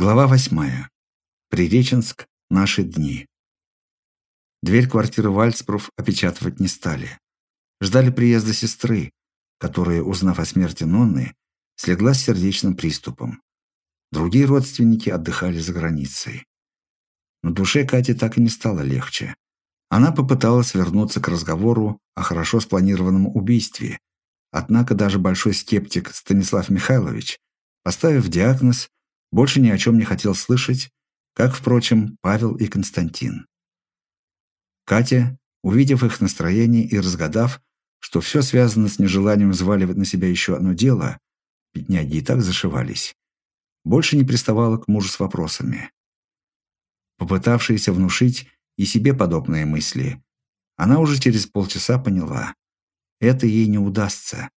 Глава восьмая. Приреченск. Наши дни. Дверь квартиры Вальцпров опечатывать не стали. Ждали приезда сестры, которая, узнав о смерти Нонны, слегла с сердечным приступом. Другие родственники отдыхали за границей. На душе Кате так и не стало легче. Она попыталась вернуться к разговору о хорошо спланированном убийстве, однако даже большой скептик Станислав Михайлович, поставив диагноз, больше ни о чем не хотел слышать, как, впрочем, Павел и Константин. Катя, увидев их настроение и разгадав, что все связано с нежеланием взваливать на себя еще одно дело, бедняги и так зашивались, больше не приставала к мужу с вопросами. Попытавшаяся внушить и себе подобные мысли, она уже через полчаса поняла, это ей не удастся.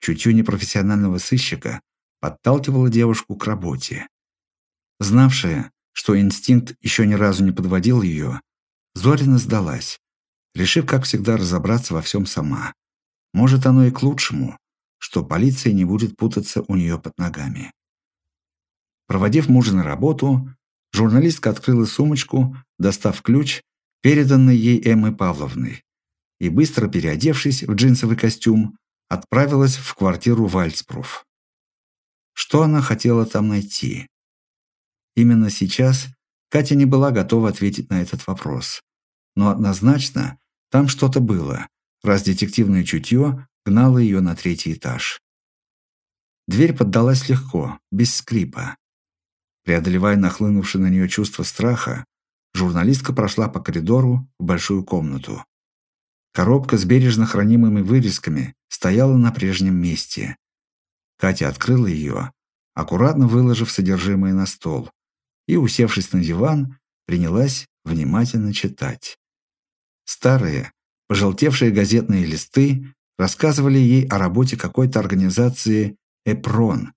Чутью непрофессионального сыщика подталкивала девушку к работе. Знавшая, что инстинкт еще ни разу не подводил ее, Зорина сдалась, решив, как всегда, разобраться во всем сама. Может, оно и к лучшему, что полиция не будет путаться у нее под ногами. Проводив мужа на работу, журналистка открыла сумочку, достав ключ, переданный ей Эммой Павловной, и, быстро переодевшись в джинсовый костюм, отправилась в квартиру Вальцпруф. Что она хотела там найти? Именно сейчас Катя не была готова ответить на этот вопрос. Но однозначно там что-то было, раз детективное чутье гнало ее на третий этаж. Дверь поддалась легко, без скрипа. Преодолевая нахлынувшее на нее чувство страха, журналистка прошла по коридору в большую комнату. Коробка с бережно хранимыми вырезками стояла на прежнем месте. Катя открыла ее, аккуратно выложив содержимое на стол, и, усевшись на диван, принялась внимательно читать. Старые, пожелтевшие газетные листы рассказывали ей о работе какой-то организации «Эпрон»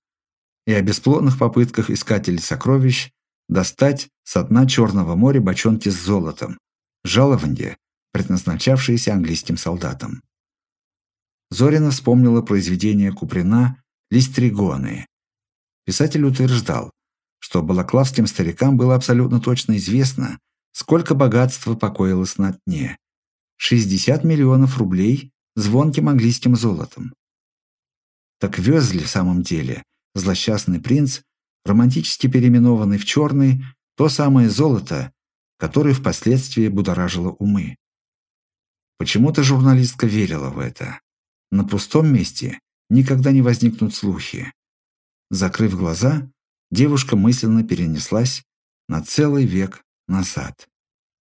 и о бесплодных попытках искателей сокровищ достать со дна Черного моря бочонки с золотом, жалование, предназначавшиеся английским солдатам. Зорина вспомнила произведение Куприна листригоны. Писатель утверждал, что балаклавским старикам было абсолютно точно известно, сколько богатства покоилось на дне. 60 миллионов рублей звонким английским золотом. Так вез ли в самом деле злосчастный принц, романтически переименованный в черный, то самое золото, которое впоследствии будоражило умы? Почему-то журналистка верила в это. На пустом месте никогда не возникнут слухи. Закрыв глаза, девушка мысленно перенеслась на целый век назад.